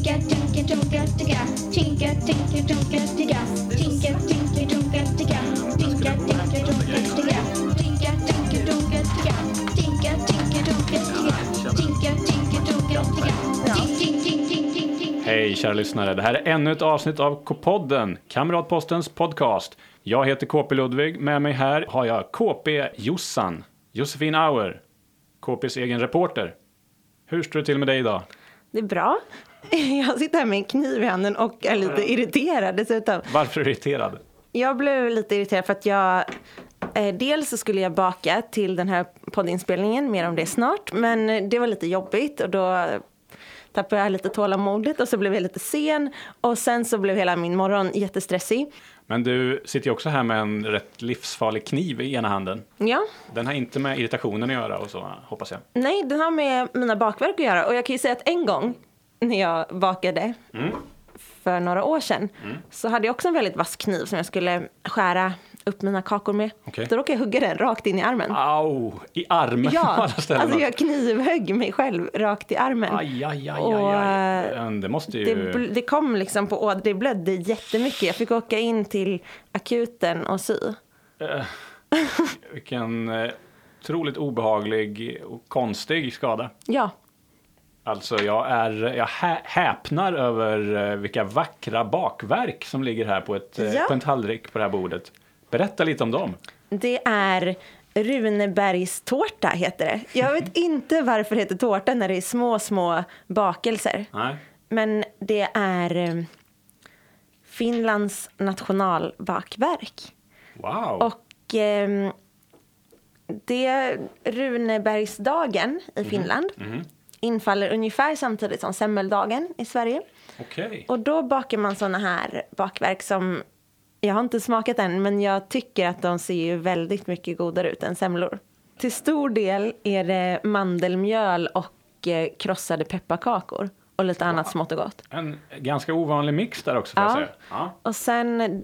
Tinka, tinka, tonka, ticka. Tinka, tinka, tonka, ticka. Tinka, tinka, tonka, ticka. Tinka, tinka, tonka, ticka. Tinka, tinka, tonka, ticka. Tinka, tinka, tonka, ticka. Tinka, tinka, tonka, ticka. Tink, tink, tink, tink, tink, tink. Hej kära lyssnare, det här är ännu ett avsnitt av K-podden, Kamratpostens podcast. Jag heter KP Ludvig, med mig här har jag KP Jossan, Josefin Auer, KPs egen reporter. Hur står det till med dig idag? Det är bra. Jag sitter här med en kniv i handen och är lite irriterad dessutom. Varför irriterad? Jag blev lite irriterad för att jag... Eh, dels så skulle jag baka till den här poddinspelningen, mer om det snart. Men det var lite jobbigt och då tappade jag lite tålamodet och så blev jag lite sen. Och sen så blev hela min morgon jättestressig. Men du sitter ju också här med en rätt livsfarlig kniv i ena handen. Ja, Den har inte med irritationen att göra och så, hoppas jag. nej, den har med mina bakverk att göra. Och jag kan ju säga att en gång när jag bakade för några år sedan så hade jag också en väldigt vass kniv som jag skulle skära upp mina kakor med. Okej. Då råkade jag hugga den rakt in i armen. Au! I armen Ja, alltså jag knivhögg mig själv rakt i armen. Aj, aj, aj, Och, aj, Det måste ju... Det, det kom liksom på ådern, det blödde jättemycket. Jag fick åka in till akuten och sy. Vilken eh, otroligt obehaglig och konstig skada. Ja, Alltså jag, är, jag hä, häpnar över eh, vilka vackra bakverk som ligger här på, ett, eh, Ja. på en tallrik på det här bordet. Berätta lite om dem. det är Runebergstårta heter det. Jag vet inte varför det heter tårta när det är små, små bakelser. Nej. Men det är eh, Finlands nationalbakverk. Wow. Och ehm, det Runebergsdagen i Finland infaller ungefär samtidigt som semmeldagen i Sverige. Okej. Och då bakar man såna här bakverk som jag har inte smakat än, men jag tycker att de ser ju väldigt mycket godare ut än semlor. Till stor del är det mandelmjöl och eh, krossade pepparkakor och lite annat smått och gott. En ganska ovanlig mix där också Ja. säga. Ja. Och sen,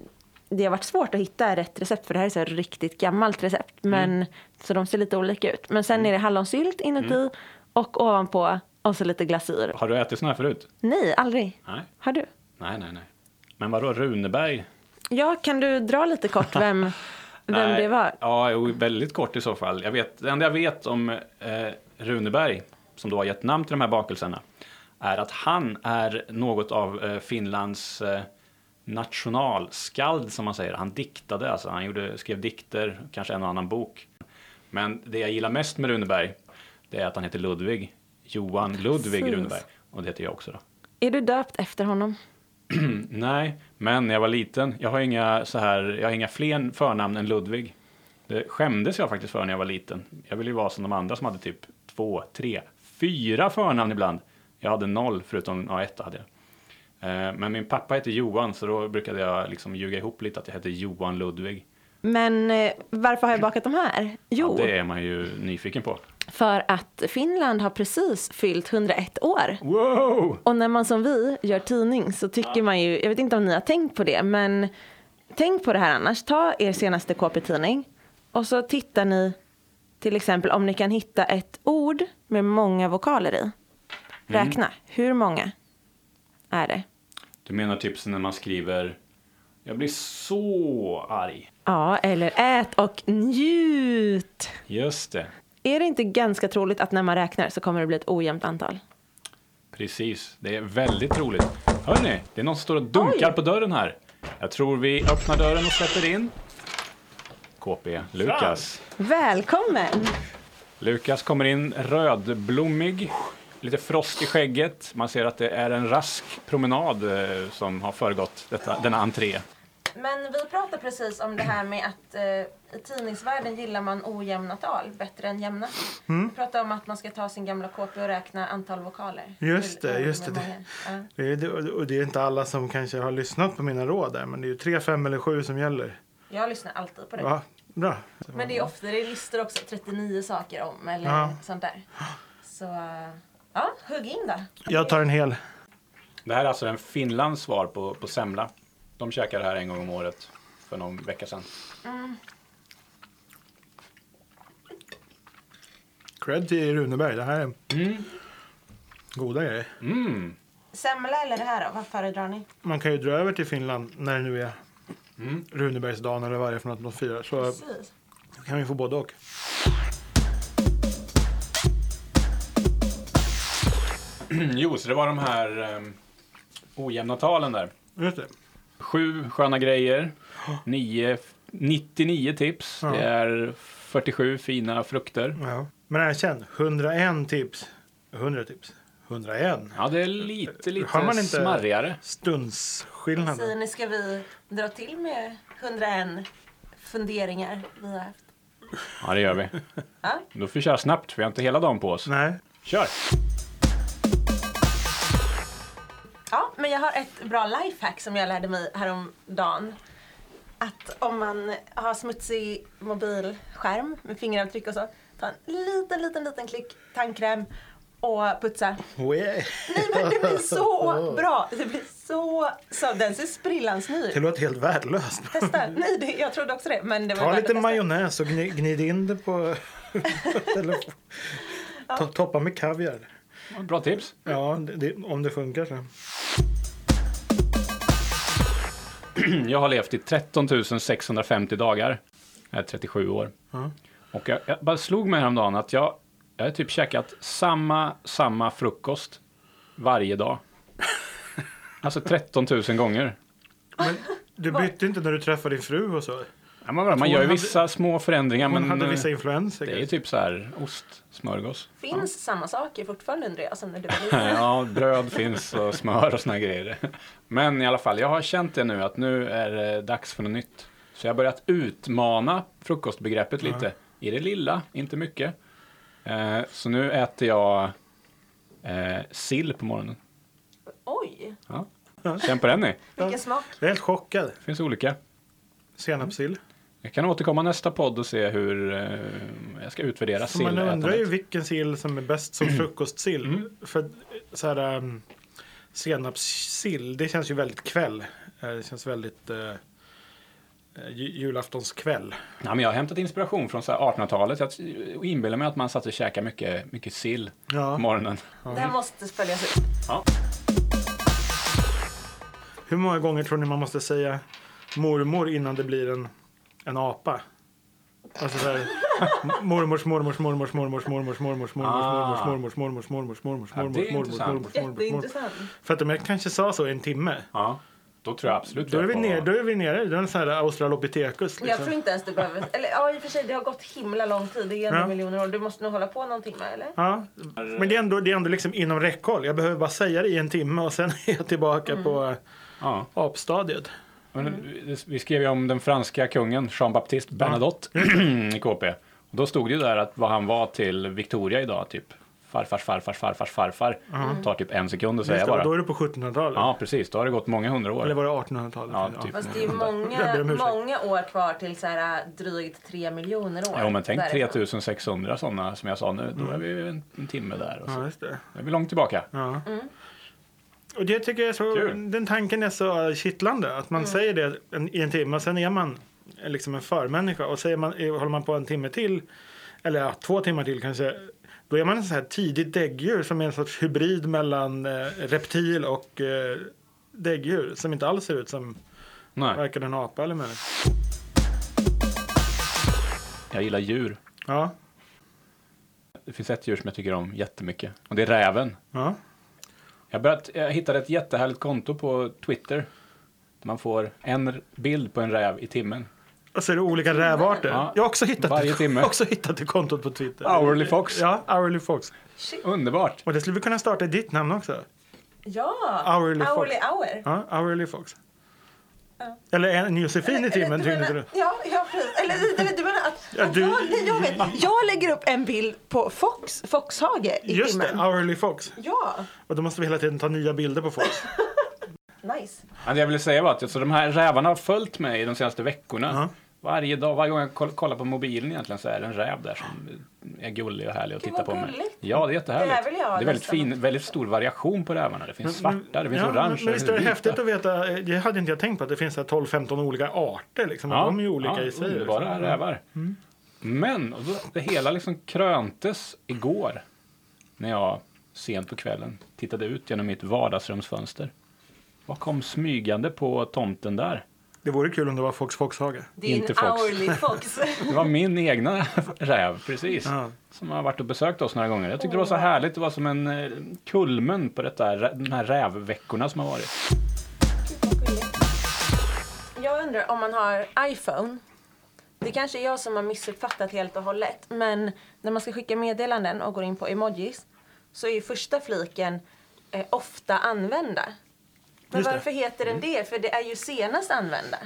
det har varit svårt att hitta rätt recept för det här är så riktigt gammalt recept. Men, Så de ser lite olika ut. Men sen är det hallonsylt inuti och ovanpå och så lite glasyr. Har du ätit såna här förut? Nej, aldrig. Nej. Har du? Nej, nej, nej. Men vadå, Runeberg? Ja, kan du dra lite kort vem, vem Nej. det var? Ja, jo, väldigt kort i så fall. Jag vet, det enda jag vet om eh, Runeberg, som då har gett namn till de här bakelserna, är att han är något av eh, Finlands eh, nationalskald, som man säger. Han diktade, alltså han gjorde, skrev dikter, kanske en och annan bok. Men det jag gillar mest med Runeberg, det är att han heter Ludvig. Johan Ludvig Precis. Runeberg. Och det heter jag också då. Är du döpt efter honom? Nej, men när jag var liten, jag har inga så här, jag har inga fler förnamn än Ludvig. Det skämdes jag faktiskt för när jag var liten. Jag ville ju vara som de andra som hade typ två, tre, fyra förnamn ibland. Jag hade noll, förutom ja, ett hade jag. Eh, Men min pappa hette Johan, så då brukade jag liksom ljuga ihop lite att jag hette Johan Ludvig. Men eh, varför har jag bakat de här? Jo, Ja, det är man ju nyfiken på. För att Finland har precis fyllt 101 år. Wow! Och när man som vi gör tidning så tycker man ju, jag vet inte om ni har tänkt på det, men tänk på det här annars. Ta er senaste KP-tidning och så tittar ni till exempel om ni kan hitta ett ord med många vokaler i. Räkna, hur många är det? Du menar typ när man skriver Jag blir så arg. Ja, eller ät och njut. Just det. Är det inte ganska troligt att när man räknar så kommer det bli ett ojämnt antal? Precis, det är väldigt roligt. Hörni, det är någon som står och dunkar Oj. på dörren här. Jag tror vi öppnar dörren och släpper in KP, Lukas. Välkommen! Lukas kommer in rödblommig, lite frost i skägget. Man ser att det är en rask promenad eh, som har föregått detta, denna entré. Men vi pratade precis om det här med att eh, i tidningsvärlden gillar man ojämna tal bättre än jämna. Vi pratade om att man ska ta sin gamla KP och räkna antal vokaler. Just det, just det. många. Ja. Det är, det- och det är inte alla som kanske har lyssnat på mina råd där, men det är ju tre, fem eller sju som gäller. Jag lyssnar alltid på det. Ja, bra. Men det är ofta det är listor också, 39 saker om eller Ja. sånt där. Så ja, hugg in då. Jag tar en hel. Det här är alltså en Finlands svar på, på semla. De käkar här en gång om året för någon vecka sedan. Cred till Runeberg. Det här är Mm. goda grejer. Mm. Semla eller det här då? Vad föredrar ni? Man kan ju dra över till Finland när det nu är Mm. Runebergsdagen eller vad det är för något de firar. Så Precis. kan vi få både och. Jo, så det var de här um, ojämna talen där. Just det. Sju sköna grejer, nio, 99 tips, Ja. det är 47 fina frukter. Ja. Men erkänn, 101 tips. 100 tips. 101. Ja, det är lite, lite Har man inte- smarrigare. Stundsskillnad. Säger ni, ska vi dra till med 101 funderingar vi har haft? Ja, det gör vi. Ja. Då får vi köra snabbt, för vi har inte hela dagen på oss. Nej. Kör! Ja, men jag har ett bra lifehack som jag lärde mig häromdagen. Att om man har smutsig mobilskärm med fingeravtryck och så, ta en liten, liten, liten klick tandkräm och putsa. Wee. Nej men det blir så bra! Det blir så, så den ser sprillans ny Det ut. låter helt värdelöst. Testa! Nej, det, jag trodde också det. Men det var Ta lite majonnäs och gni, gnid in det på... eller, to, toppa med kaviar. Bra tips. Ja, det, det, om det funkar så. Jag har levt i 13 650 dagar. Jag är 37 år. Ja. Och jag, jag bara slog mig häromdagen att jag, jag har typ käkat samma, samma frukost varje dag. Alltså 13 000 gånger. Men du bytte inte när du träffade din fru och så? Ja, man, man gör ju hade- vissa små förändringar, Hon men hade eh, vissa influenser. det är ju typ så här ostsmörgås. Finns samma saker fortfarande undrar jag som när du var liten? Ja, bröd finns och smör och såna grejer. Men i alla fall, jag har känt det nu att nu är det dags för något nytt. Så jag har börjat utmana frukostbegreppet lite. I det lilla, inte mycket. Eh, så nu äter jag eh, sill på morgonen. Oj, Ja. Känn på den ni. vilken smak. Jag är helt chockad. Det finns olika. Senapssill. Jag kan återkomma nästa podd och se hur eh, jag ska utvärdera Man undrar ju vilken sill som är bäst som frukostsill. För så här, um, senapssill, det känns ju väldigt kväll. Eh, Det känns väldigt uh, julaftonskväll. Ja, men jag har hämtat inspiration från så här 1800-talet. Jag inbillar mig att man satt och käkade mycket, mycket sill på Ja. morgonen. Det här måste följas upp. Hur många gånger tror ni man måste säga mormor innan det blir en, en apa? Alltså så här, mormors mormors mormors mormors mormors mormors mormors mormors mormors mormors mormors mormors Ja, det är mormors mormors mormors mormors. För att om jag kanske sa så i en timme Ja, då tror jag absolut då är vi på- nere, då är vi nere. Det är en sån här australopithecus Jag liksom. tror inte ens du behöver... Eller ja, i och för sig, det har gått himla lång tid. Det är en Ja. miljoner år. Du måste nog hålla på någon timme, eller? Ja, men det är ändå, det är ändå liksom inom räckhåll. Jag behöver bara säga det i en timme och sen är jag tillbaka på Ja. apstadiet. Men vi skrev ju om den franska kungen Jean-Baptiste Bernadotte i KP. Och då stod det ju där att vad han var till Victoria idag, typ farfars farfars farfars farfar. Tar typ en sekund att säga och då bara. är det på 1700-talet. Ja, precis. Då har det gått många hundra år. Eller var det 1800-talet? Ja, typ. Fast det är många, många år kvar till så här, drygt tre miljoner år. Jo, men tänk därifrån. 3600 sådana som jag sa nu. Då är vi en, en timme där. Och så. Ja, just det. Då är vi långt tillbaka. Ja. Och det tycker jag är så, Kul. den tanken är så kittlande. Att man säger det en, i en timme och sen är man liksom en förmänniska. Och säger man, eh, håller man på en timme till, eller ja, två timmar till kanske. Då är man en sån här tidigt däggdjur som är en sorts hybrid mellan eh, reptil och eh, däggdjur. Som inte alls ser ut som Nej, varken en apa eller människa. jag gillar djur. Ja, Det finns ett djur som jag tycker om jättemycket. Och det är räven. ja. Jag, börjat, jag hittade ett jättehärligt konto på Twitter. Där man får en bild på en räv i timmen. Och så är det olika rävarter. Ja. Jag har också hittat, Varje det, timme. också hittat det kontot på Twitter. Hourly Fox. Ja, Hourly Fox. Shit. Underbart. Och det skulle vi kunna starta i ditt namn också. Ja! Hourly Fox. Hourly hour. Ja, Hourly Fox. Ja. Eller en Josefin i timmen. du menar- tyckte du. Ja, ja precis. Eller, eller du menar att, Ja, att du- jag, jag, vet, jag lägger upp en bild på Fox, Foxhage i Just det, timmen. Hourly Fox. Ja, Och då måste vi hela tiden ta nya bilder på folk. nice. Det jag ville säga var att alltså, de här rävarna har följt mig de senaste veckorna. Ja. Varje dag, varje gång jag koll- kollar på mobilen egentligen så är det en räv där som är gullig och härlig att Gud, titta på mig. Ja, det är jättehärligt. Det här vill jag det är väldigt, nästan fin, väldigt stor variation på rävarna. Det finns svarta, det finns ja, orange. Men, men visst är det häftigt att veta, eh, det hade inte jag tänkt på, att det finns så här 12-15 olika arter. Liksom, Ja, de är ju olika ja, i sig. Underbara liksom. rävar. Men och då, det hela liksom kröntes igår. När jag sent på kvällen. Tittade ut genom mitt vardagsrumsfönster. Vad kom smygande på tomten där? Det vore kul om det var Fox Fox-hage. Din Inte Fox. hourly fox. Det var min egna räv, precis. Ja. Som har varit och besökt oss några gånger. Jag tyckte det var så härligt. Det var som en eh, kulmen på detta, de här rävveckorna som har varit. Jag undrar om man har iPhone. Det kanske är jag som har missuppfattat helt och hållet. Men när man ska skicka meddelanden och går in på emojis så är ju första fliken eh, ofta använda. Men Just det. varför heter den det? För det är ju senast använda.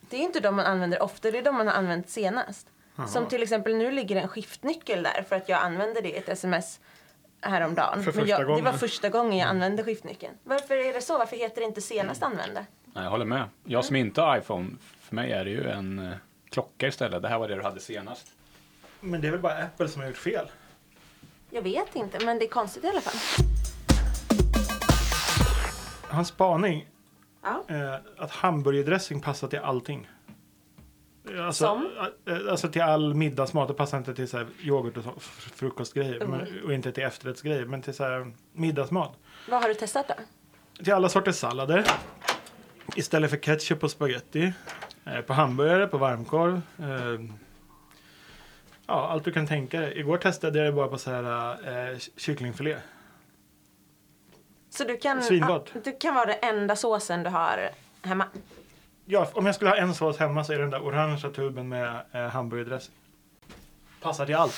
Det är inte de man använder ofta, det är de man har använt senast. Som till exempel nu ligger en skiftnyckel där för att jag använde det i ett sms häromdagen. För Men första jag, det var första gången jag använde skiftnyckeln. Varför är det så? Varför heter det inte senast använda? Nej, jag håller med. Jag som inte har iPhone, för mig är det ju en eh, klocka istället. Det här var det du hade senast. Men det är väl bara Apple som har gjort fel. Jag vet inte, men det är konstigt i alla fall. Hans spaning, Ja. eh, att hamburgerdressing passar till allting. Alltså, Som? eh, alltså till all middagsmat. Det passar inte till så här yoghurt och så, f- frukostgrejer. Mm. Men, och inte till efterrättsgrejer. Men till så här middagsmat. Vad har du testat då? Till alla sorters sallader. Istället för ketchup och spaghetti. Eh, på hamburgare, på varmkorv. Eh, ja, allt du kan tänka dig. Igår testade jag det bara på så här eh, kycklingfilé. Så du kan, Svingott. ja, du kan vara den enda såsen du har hemma? Ja, om jag skulle ha en sås hemma så är det den där orangea tuben med eh, hamburgerdressing. Passar till allt.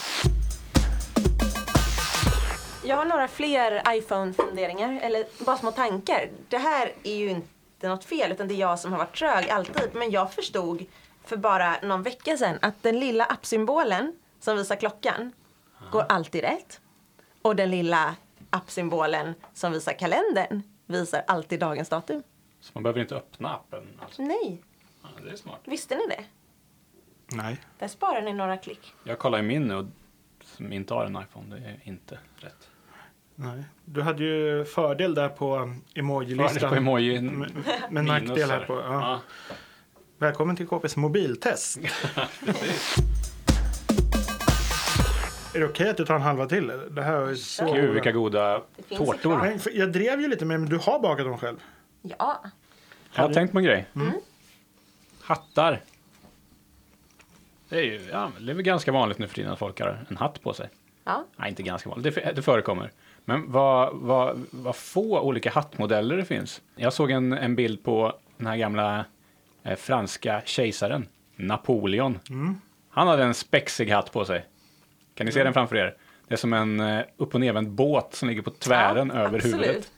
Jag har några fler iPhone-funderingar, eller bara små tankar. Det här är ju inte något fel, utan det är jag som har varit trög alltid. Men jag förstod för bara någon vecka sedan att den lilla appsymbolen som visar klockan går alltid rätt. Och den lilla appsymbolen som visar kalendern visar alltid dagens datum. Så man behöver inte öppna appen. Alltså. Nej, Ja, det är smart. visste ni det? Nej. Där sparar ni några klick. Jag kollar i min nu och som inte har en iPhone, det är inte rätt. Nej. Du hade ju fördel där på emoji-listan. Fördel på emoji. Men, men nackdel här på. Ja. Ja. Välkommen till KPs mobiltest. är det okej att du tar en halva till? Det här är så Gud, vilka goda tårtor. för Jag drev ju lite med men du har bakat dem själv. Ja, Jag har tänkt på en grej. Mm. Hattar. Det är ju ja, men det är väl ganska vanligt nu för tiden att folk har en hatt på sig. ja. Nej, inte ganska vanligt. Det, det förekommer. Men vad, vad, vad få olika hattmodeller det finns. Jag såg en, en bild på den här gamla eh, franska kejsaren, Napoleon. Mm. Han hade en spexig hatt på sig. Kan ni se den framför er? Det är som en eh, upp och nervänd båt som ligger på tvären Ja, över absolut. huvudet.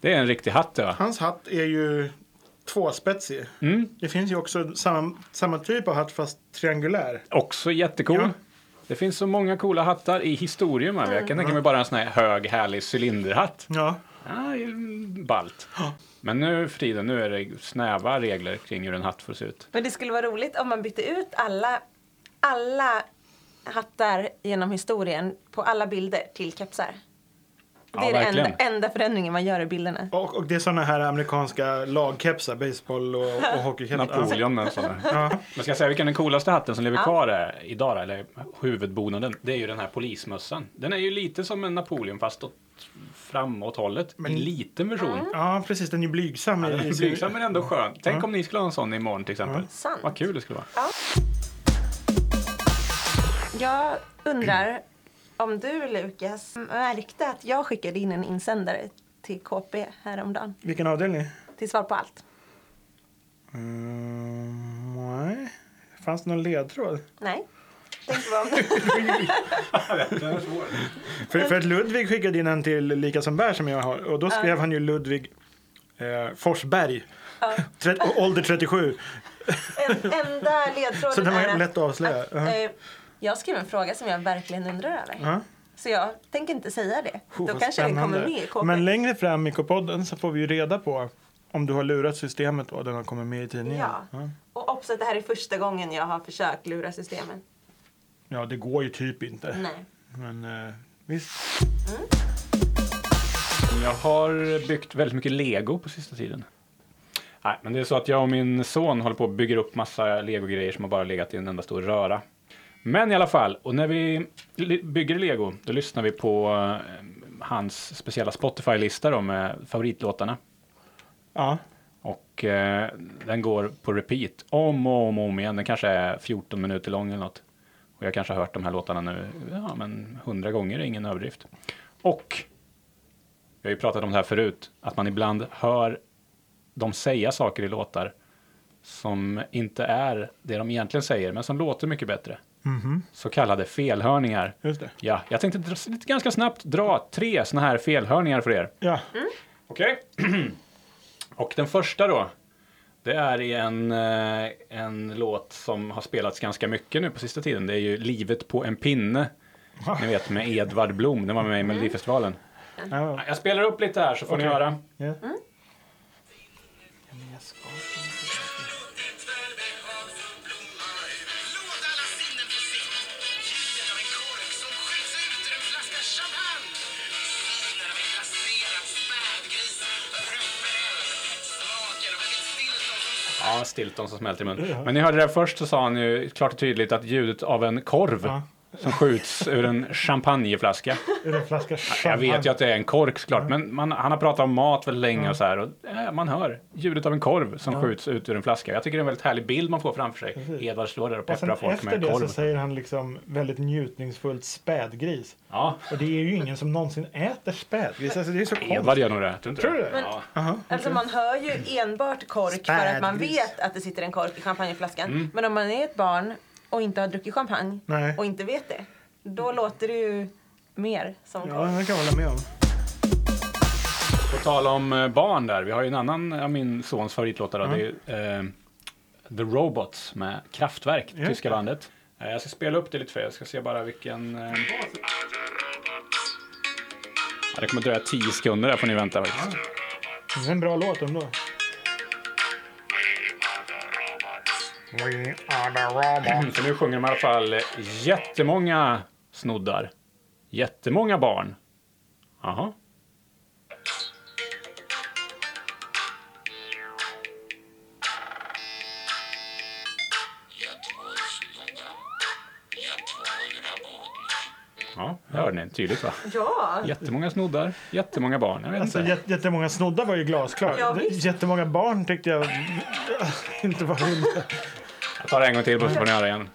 Det är en riktig hatt va? Hans hatt är ju tvåspetsig. Mm. Det finns ju också samma, samma typ av hatt fast triangulär. Också jättecool. Ja. Det finns så många coola hattar i historien. Man. Jag kan tänka mig bara en sån här hög härlig cylinderhatt. Ja. Ja, ballt. Men nu för tiden nu är det snäva regler kring hur en hatt får se ut. Men det skulle vara roligt om man bytte ut alla, alla hattar genom historien på alla bilder till kepsar. Det Ja, är den enda, enda förändringen man gör i bilderna. Och, och det är sådana här amerikanska lagkepsar, baseball och, och hockeykepsar. Napoleon med en här. Ja. Men ska jag säga vilken den coolaste hatten som lever Ja. kvar är idag eller huvudbonaden? Det är ju den här polismössan. Den är ju lite som en Napoleon fast åt framåt-hållet. Men- I liten version. ja, precis. Den är ju blygsam. Ja, den är blygsam men ändå skön. Tänk Ja. om ni skulle ha en sån imorgon till exempel. Sant. Vad kul det skulle vara. Jag undrar om du, Lukas, märkte att jag skickade in en insändare till KP häromdagen. Vilken avdelning? Till svar på allt. Mm, nej. Fanns det någon ledtråd? Nej. För, för att Ludvig skickade in en till Lika som bär som jag har. Och då skrev han ju Ludvig eh, Forsberg. Och ålder 37. en, enda ledtråden är lätt att avslöja. att, eh, jag skrev en fråga som jag verkligen undrar över. Ja. Så jag tänker inte säga det. Oh, Då kanske den kommer spännande. med i KP. Men längre fram i K-podden så får vi ju reda på om du har lurat systemet och den har kommit med i tidningen. Ja. Och också att det här är första gången jag har försökt lura systemen. ja, det går ju typ inte. Nej. Men eh, visst. Jag har byggt väldigt mycket lego på sista tiden. Nej, men det är så att jag och min son håller på att bygga upp massa legogrejer som har bara legat i en enda stor röra. Men i alla fall, och när vi bygger lego, då lyssnar vi på eh, hans speciella Spotify-lista då med favoritlåtarna. Ja. Och eh, den går på repeat om och om, och om igen. Den kanske är 14 minuter lång eller något. Och jag kanske har hört de här låtarna nu, ja men 100 gånger är ingen överdrift. Och vi har ju pratat om det här förut, att man ibland hör dem säga saker i låtar som inte är det de egentligen säger, men som låter mycket bättre. Så kallade felhörningar. Just det. Ja, jag tänkte dra, lite ganska snabbt dra tre såna här felhörningar för er. Ja. Okej. Och den första då. Det är i en, eh, en låt som har spelats ganska mycket nu på sista tiden. Det är ju Livet på en pinne. Ni vet med Edvard Blom. Den var med i Melodifestivalen. Ja. Jag spelar upp lite här så får ni Okej. höra. Ja. Låt Ja, Stilton som smälter i mun. Men ni hörde det först så sa han ju klart och tydligt att ljudet av en korv. Som skjuts ur en champagneflaska. Ur en flaska Jag champagne. vet ju att det är en kork såklart, men man, han har pratat om mat väldigt länge och så här. Och, eh, man hör ljudet av en korv som skjuts ut ur en flaska. Jag tycker det är en väldigt härlig bild man får framför sig. Precis. Edvard står där och pepprar folk efter med det så korv. säger han liksom väldigt njutningsfullt spädgris. Ja, Och det är ju ingen som någonsin äter spädgris. Alltså det är så konstigt. Edvard gör nog det. Tror, du det? Men- Ja. Aha. Alltså man hör ju enbart kork för att man Spädgris. vet att det sitter en kork i champagneflaskan. Mm. Men om man är ett barn och inte har druckit champagne Nej. och inte vet det, då låter det ju mer som Ja, det kan jag hålla med om. På tal om eh, barn där, vi har ju en annan av min sons favoritlåtar. då. Det är eh, The Robots med Kraftwerk, Just tyska det. bandet. Eh, jag ska spela upp det lite för er, jag ska se bara vilken... Eh... Ja, det kommer dröja 10 sekunder där får ni vänta faktiskt. Det är en bra låt ändå. We are the robots. Mm, För nu sjunger de i alla fall jättemånga snoddar. Jättemånga barn. Jaha. Ja, det hörde ni tydligt va? Ja, Jättemånga snoddar, jättemånga barn. Jag vet Alltså inte. jät- jättemånga snoddar var ju glasklar. Ja, visst. Jättemånga barn tyckte jag inte var hundra. Jag tar det en gång till bara så får ni höra igen.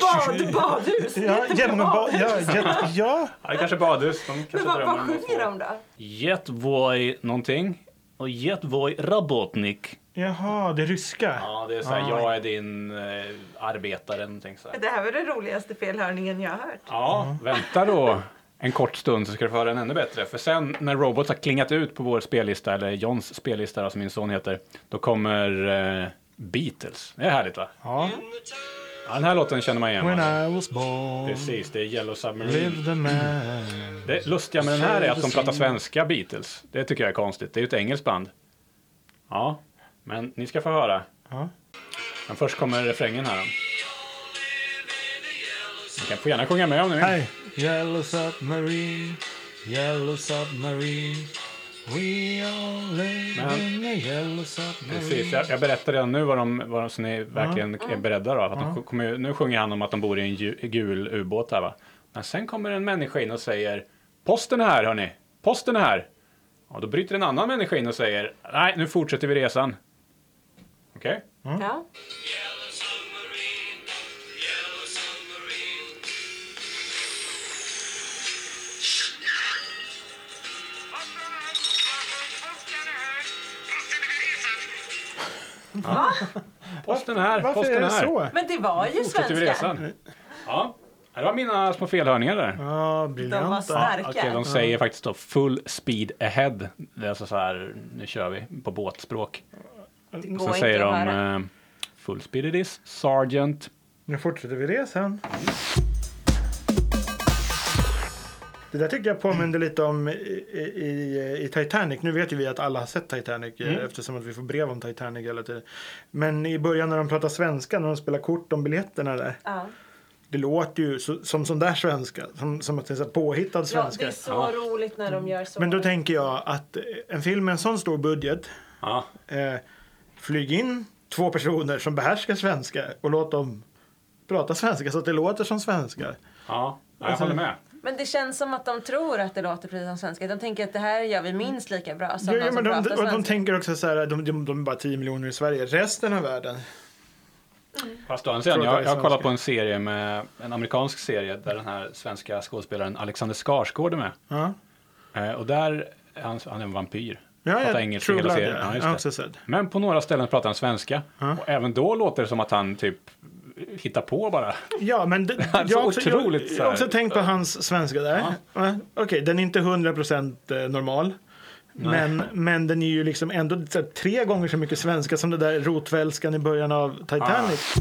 bad, badhus. Ja, jättemånga. Ja, ja. Ja, det kanske är badhus. De kanske Men vad, sjunger de då? Jetvoj någonting. Och Jetvoj Rabotnik. Jaha, det ryska. Ja, det är så här, Ah. jag är din eh, arbetare. Någonting så här. Det här var den roligaste felhörningen jag har hört. Ja, vänta då en kort stund så ska du få höra den ännu bättre. För sen när Robots har klingat ut på vår spellista, eller Johns spellista som min son heter, då kommer eh, Beatles. Det är härligt va? Ja. Ja, den här låten känner man igen. When va? I was born, Precis, det är Yellow Submarine. Det lustiga med den här är att de pratar svenska Beatles. Det tycker jag är konstigt. Det är ju ett engelskt band. Ja, men ni ska få höra. Ja. Men först kommer refrängen här. Ni kan få gärna sjunga med om ni vill. Hej! Yellow submarine, yellow submarine. Precis, jag, jag berättar redan nu vad de, vad de, så ni verkligen är beredda då. Att de kommer, nu sjunger han om att de bor i en ju, gul ubåt här va. Men sen kommer en människa in och säger Posten är här hörni, posten är här. Och då bryter en annan människa in och säger Nej, nu fortsätter vi resan. Okej? Ja. Posten är här, Varför posten är det här. så? Men det var ju Fortsätter vi svenska. resan. Ja, det var mina små felhörningar där. Ja, De var briljant. starka. Okej, de säger faktiskt då full speed ahead. Det är alltså så här, nu kör vi på båtspråk. Det går sen inte säger att de höra. eh, full speed it is, sergeant. Nu fortsätter vi resan. Det där tycker jag påminner lite om i, i, i Titanic. Nu vet ju vi att alla har sett Titanic eh, eftersom att vi får brev om Titanic hela tiden. Men i början när de pratar svenska, när de spelar kort om biljetterna där. Ja. Det låter ju så, som sån där svenska. Som, som att det är så påhittad ja, svenska. det är så roligt när de gör så. Men då tänker jag att eh, en film med en sån stor budget. Ja, Eh, flyg in två personer som behärskar svenska och låt dem prata svenska så att det låter som svenskar. Ja, jag håller med. Men det känns som att de tror att det låter precis som svenska. De tänker att det här gör vi minst lika bra som Jo, de som de, pratar de svenska. tänker också så här, de, de, de är bara 10 miljoner i Sverige. Resten av världen, Fast å andra sidan, jag, har kollat på en serie med en amerikansk serie där den här svenska skådespelaren Alexander Skarsgård är med. ja. Eh, och där, är han, han är en vampyr. Ja, Pratar ja, engelska hela serien. ja. Ja. Men på några ställen pratar han svenska. Ja. Och även då låter det som att han typ hittar på bara. Ja, men det, Alltså, jag, också, jag, otroligt så jag har här- också tänkt på hans svenska där. Ja. Okej, den är inte 100% eh, normal. Men, men den är ju liksom ändå så här, tre gånger så mycket svenska som det där rotvälskan i början av Titanic.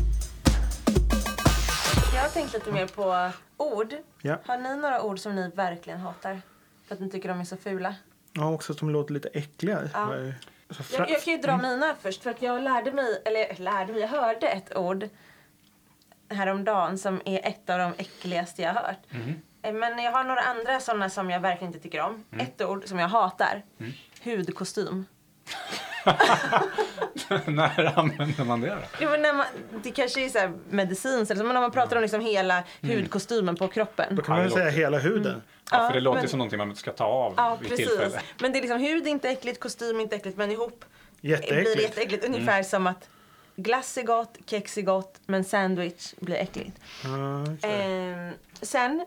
Jag har tänkt lite mer på ord. Ja. Har ni några ord som ni verkligen hatar? För att ni tycker de är så fula? Ja, också att de låter lite äckliga. Ja. Jag, jag kan ju dra mina först för att jag lärde mig, eller lärde mig, jag hörde ett ord häromdagen som är ett av de äckligaste jag har hört. Eh, Men jag har några andra sådana som jag verkligen inte tycker om. Ett ord som jag hatar. Hudkostym. När använder man det då? Jo, men när man, det kanske är så här så, men om man pratar om liksom hela hudkostymen på kroppen. Då kan man Ja, ju det säga hela huden. Mm. Ja, Ja, för det låter men- som någonting man ska ta av Ja, vid precis. tillfälle. Men det är liksom hud är inte äckligt, kostym är inte äckligt, men ihop blir det Jätteäckligt. jätteäckligt. Ungefär som att glass är gott, kex är gott, men sandwich blir äckligt. Det. Ehm, sen,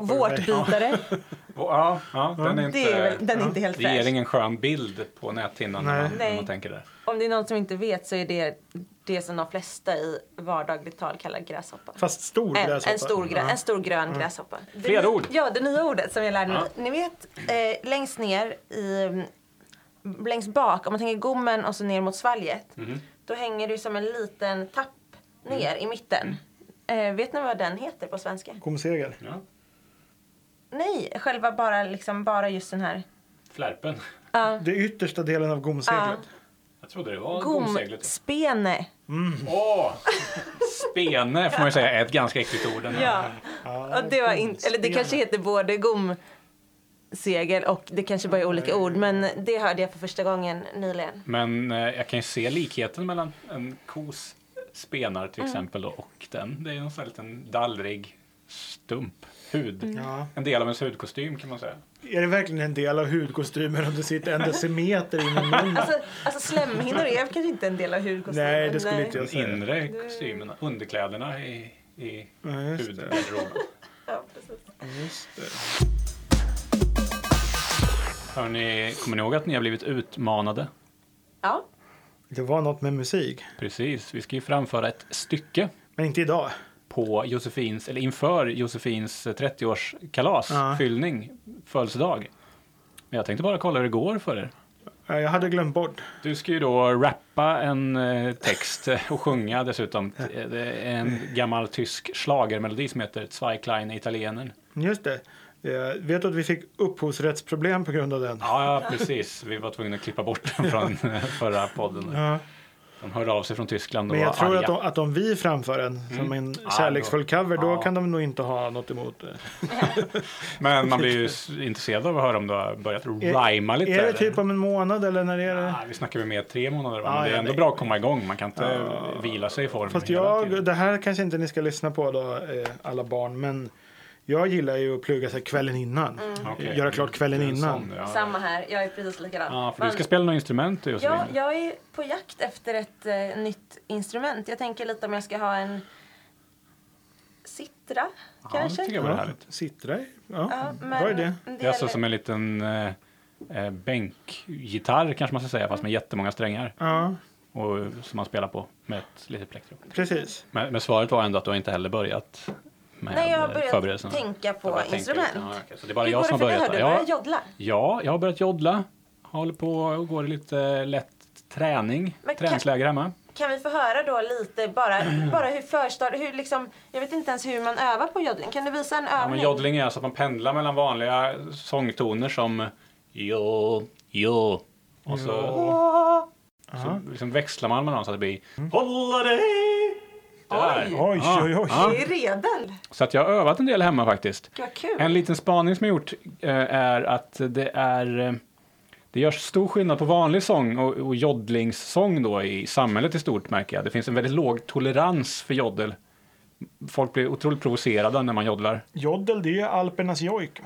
vårtbitare. Ja, ja, den är inte, Det är, väl- den är inte helt det ger ingen skön bild på näthinnan när Nej. man, när Nej. man tänker där. Om det är någon som inte vet så är det det som de flesta i vardagligt tal kallar gräshoppa. Fast stor En, gräshoppa. en, stor, grö, Ja. en stor grön gräshoppa. Det Fler ord. Ja, det nya ordet som jag lärde mig. Ja. Ni vet, eh, längst ner i, mm, längst bak, om man tänker gommen och så ner mot svalget. Mhm. Då hänger det ju som en liten tapp ner i mitten. Eh, vet ni vad den heter på svenska? Gomsegel. Ja. Nej, själva bara, liksom, bara just den här. Flärpen. Ja. Det yttersta delen av gomseglet. Jag trodde det var gomseglet. Gomspene. Åh! Spene får man ju säga är ett ganska äckligt ord. Ja. Och det var in, eller det kanske heter både gomsegel och det kanske bara är olika ord. Men det hörde jag för första gången nyligen. Men eh, jag kan ju se likheten mellan en kos spenar Mm. till exempel då, och den. Det är en sån här liten dallrig stump hud. Mm. Ja. En del av ens hudkostym kan man säga. Är det verkligen en del av hudkostymen om det sitter en decimeter in i munnen? Alltså, alltså slemhinnor är kanske inte en del av hudkostymen. Nej, det skulle inte jag Den säga. inre kostymen, underkläderna i, i Ja, hudgarderoben. Ja, precis. Just det. Hörrni, kommer ni ihåg att ni har blivit utmanade? Ja. Det var något med musik. Precis, vi ska ju framföra ett stycke Men inte idag. på Josefins, eller inför Josefins eh, 30-årskalas, Ja. fyllning, födelsedag. Men jag tänkte bara kolla hur det går för er. Ja, Jag hade glömt bort. Du ska ju då rappa en eh, text och sjunga dessutom. Det är en gammal tysk schlagermelodi som heter Zwei kleine Italienen. Just det. Eh, vet du att vi fick upphovsrättsproblem på grund av den? Ja, ja, precis. Vi var tvungna att klippa bort den från eh, förra podden. Ja. De hörde av sig från Tyskland och Men jag var tror arga. att, de, att om vi framför den som en Ja, kärleksfull cover, då ja. kan de nog inte ha något emot det. Men man blir ju intresserad av att höra om du har börjat rima lite. Är det eller? typ om en månad eller när är det? Ja, vi snackar väl mer tre månader va? Men det är ändå det- bra att komma igång. Man kan inte vila sig i form Fast jag, det här kanske inte ni ska lyssna på då, eh, alla barn, men jag gillar ju att plugga sig kvällen innan. Okej. Göra klart kvällen Du innan. sån, ja. Samma här. Jag är precis likadan. Ja, för du Man- ska spela något instrument du Josefin. Ja, jag är på jakt efter ett eh, nytt instrument. Jag tänker lite om jag ska ha en sittra, Ja, kanske. det tycker jag Ja, härligt. Sittra i. Ja, Ja, men bra idé. Det är alltså som en liten eh, eh, bänkgitarr kanske man ska säga, fast med jättemånga strängar. Ja, Och, som man spelar på med ett litet plektrum. precis. Men, men svaret var ändå att du har inte heller börjat med Nej, jag har börjat förberedelserna. tänka har på börjat tänka instrument. lite. Ja, okej. Så det är bara Hur jag går som det har för dig? börjat. Har du ja, börjat joddla? ja, jag har börjat joddla. Håller på och går i lite lätt träning. Men kan- Träningsläger hemma. Kan vi få höra då lite bara, bara hur förstad, hur liksom, jag vet inte ens hur man övar på joddling. Kan du visa en Ja, men övning? joddling är alltså att man pendlar mellan vanliga sångtoner som jo, jo. Och så, så liksom växlar man mellan så att det blir Hålla dig! Där. Oj, Ja, oj, oj. ja. Det är redan. Så att jag har övat en del hemma faktiskt. Vad kul. En liten spaning som jag gjort eh, är att det är, eh, Det görs stor skillnad på vanlig sång och, och joddlingssång då i samhället i stort märker jag. Det finns en väldigt låg tolerans för joddel. Folk blir otroligt provocerade när man joddlar. Joddel, det är ju Alpernas jojk.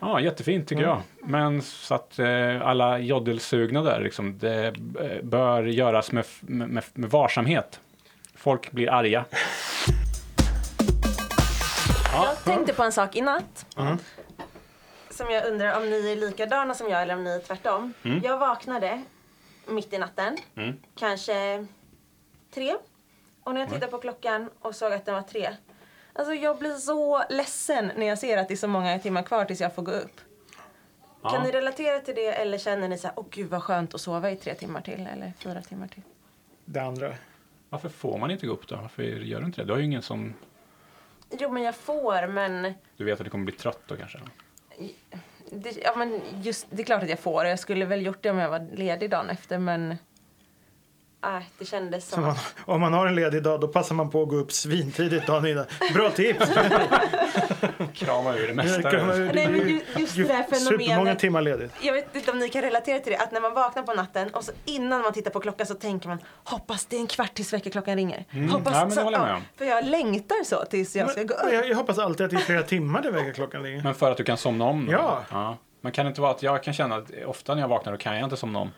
Ja, jättefint tycker jag. Men så att eh, alla joddelsugna där, liksom, det eh, bör göras med, med, med varsamhet. Folk blir arga. Jag tänkte på en sak i natt. Mm. Som jag undrar om ni är likadana som jag eller om ni är tvärtom. Jag vaknade mitt i natten. Mm. Kanske tre. Och när jag tittade på klockan och såg att den var tre. Alltså jag blir så ledsen när jag ser att det är så många timmar kvar tills jag får gå upp. Kan Ja. ni relatera till det eller känner ni så här, åh gud vad skönt att sova i tre timmar till eller fyra timmar till? Det andra. Varför får man inte gå upp då? Varför gör du inte det? Du har ju ingen som... Jo men jag får men Du vet att du kommer bli trött då kanske? Det, ja, men just, det är klart att jag får. Jag skulle väl gjort det om jag var ledig dagen efter, men... Äh, det kändes som... man, om man har en ledig dag då passar man på att gå upp svintidigt dagen innan. Bra tips! Krama ur det mesta. Det kan- Nej, men ju- just det där Supermånga fenomenet. timmar ledigt. Jag vet inte om ni kan relatera till det, att när man vaknar på natten och så innan man tittar på klockan så tänker man hoppas det är en kvart tills väckarklockan ringer. Hoppas Ja, men det så, håller jag med om. För jag längtar så tills jag ska gå Men upp. jag, jag hoppas alltid att det är flera timmar där väckarklockan ligger. Men för att du kan somna om då? Ja. ja. Men kan inte vara att jag kan känna att ofta när jag vaknar då kan jag inte somna om.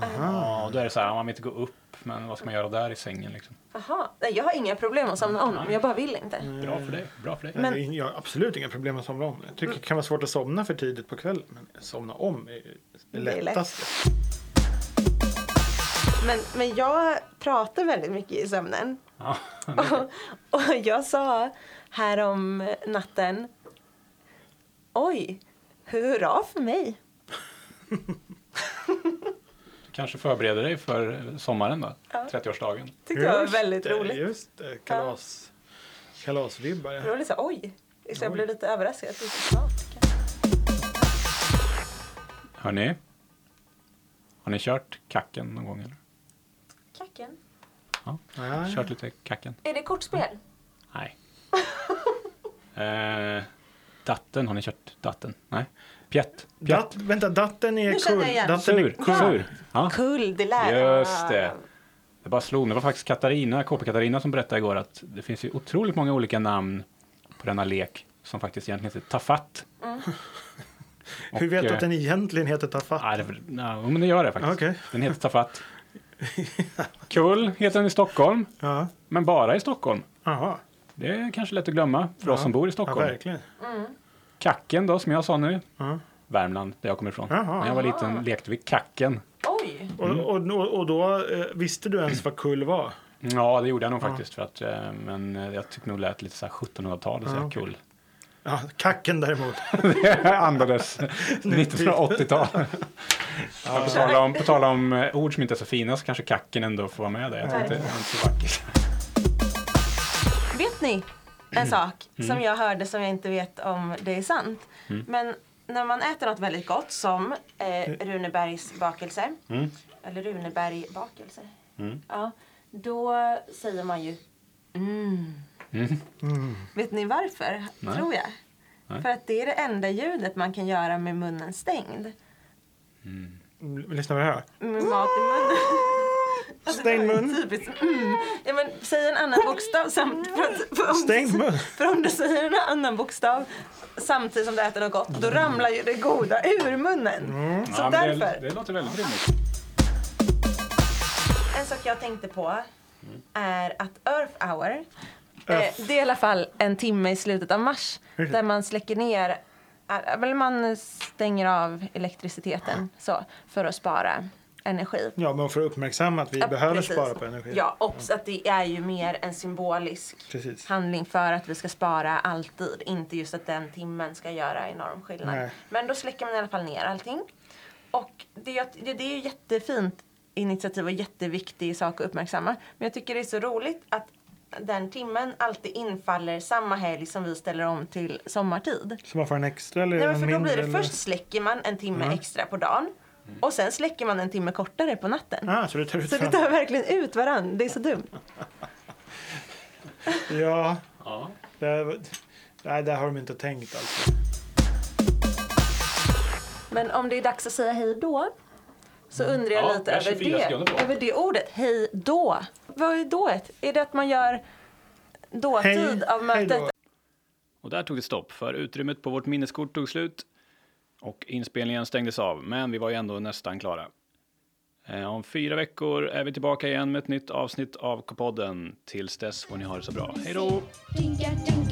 Ja, då är det så här, man vill inte gå upp, men vad ska man göra där i sängen liksom? Jaha, nej, jag har inga problem att somna om, men jag bara vill inte. Bra för dig, bra för dig. Men- Men, jag har absolut inga problem att somna om. Jag tycker det kan vara svårt att somna för tidigt på kvällen. Men somna om är ju det Det är lätt. lättaste. Men, men jag pratar väldigt mycket i sömnen. Ja. Och, och jag sa här om natten Oj, hurra för mig. Kanske förbereder dig för sommaren då? Ja. 30-årsdagen. Tyckte jag var Just väldigt roligt. Just det, kalas, kalasvibbar. Det Ja. var lite så oj. Så jag blev lite överraskad. Lite. Hörni, har ni kört kacken någon gång eller? Kacken. Ja, Kört lite kacken? Är det kortspel? Nej. eh, datten, har ni kört datten? Nej. Pjätt? Pjätt? Dat, vänta, datten är kull. Datten är Sur? kull. Sur? Ja. Kull, det lär Just det. Det bara slog. Det var faktiskt Katarina, KP-Katarina som berättade igår att det finns ju otroligt många olika namn på denna lek som faktiskt egentligen heter Tafatt. Hur vet du att den egentligen heter Tafatt? Nej, det, nej, men det gör det faktiskt. Okej. Den heter Tafatt. Kull heter den i Stockholm, Ja, men bara i Stockholm. jaha. Det är kanske lätt att glömma för oss Ja. som bor i Ja, Stockholm. verkligen. Kacken då, som jag sa nu. Ja. Värmland, där jag kommer ifrån. Jaha. När jag var liten lekte vi kacken. Oj. Och, och, och, och då eh, visste du ens vad kull var? Ja, det gjorde jag nog faktiskt. För att, eh, men eh, jag tyckte nog det lät lite så här 1700-tal att säga Ja, okej. kull. Ja, kacken däremot. Det andades 1980-tal. Ja, på tal om, på tal om ord som inte är så fina så kanske kacken ändå får vara med där. Jag tyckte det var inte så vackert. Vet ni en sak som jag hörde som jag inte vet om det är sant. Men när man äter något väldigt gott som eh, Runebergs bakelse. Mm. Eller Runeberg bakelse. Mm. Ja, då säger man ju mm. Mm. Vet ni varför? Nej. Tror jag. Nej. För att det är det enda ljudet man kan göra med munnen stängd. Mm, Lyssna på det här. Med mat i munnen. Alltså, ju mun. Typiskt. Mm. Ja, men, säg en annan bokstav samtidigt. För, att- för, om, Stängd mun. för om du säger en annan bokstav samtidigt som du äter något gott, då ramlar ju det goda ur munnen. Så Ja, därför. det, det låter väldigt rimligt. En sak jag tänkte på är att Earth Hour, eh, det är i alla fall en timme i slutet av mars där man släcker ner, eh, eller man stänger av elektriciteten så, för att spara energi. Ja, men för att uppmärksamma att vi Ja, behöver precis. spara på energi. Ja, och så att det är ju mer en symbolisk Precis. handling för att vi ska spara alltid. Inte just att den timmen ska göra enorm skillnad. Nej. Men då släcker man i alla fall ner allting. Och det, det, det är ju jättefint initiativ och jätteviktig sak att uppmärksamma. Men jag tycker det är så roligt att den timmen alltid infaller samma helg som vi ställer om till sommartid. Så man får en extra eller Nej, men en för då mindre? blir det eller? först släcker man en timme extra på dagen. Och sen släcker man en timme kortare på natten. Ah, så det tar ut Så det tar verkligen ut varann. Det är så dumt. Ja, Ja. det, nej, där har de inte tänkt alltså. Men om det är dags att säga hej då så undrar jag Ja, lite över 24 det, över det ordet. Hej då. Vad är dået? Är det att man gör dåtid Hej- av hej mötet? då. Och där tog det stopp, för utrymmet på vårt minneskort tog slut och inspelningen stängdes av, men vi var ju ändå nästan klara. Eh, om fyra veckor är vi tillbaka igen med ett nytt avsnitt av K-podden. Tills dess får ni ha det så bra. Hej då! Tinka, tinka,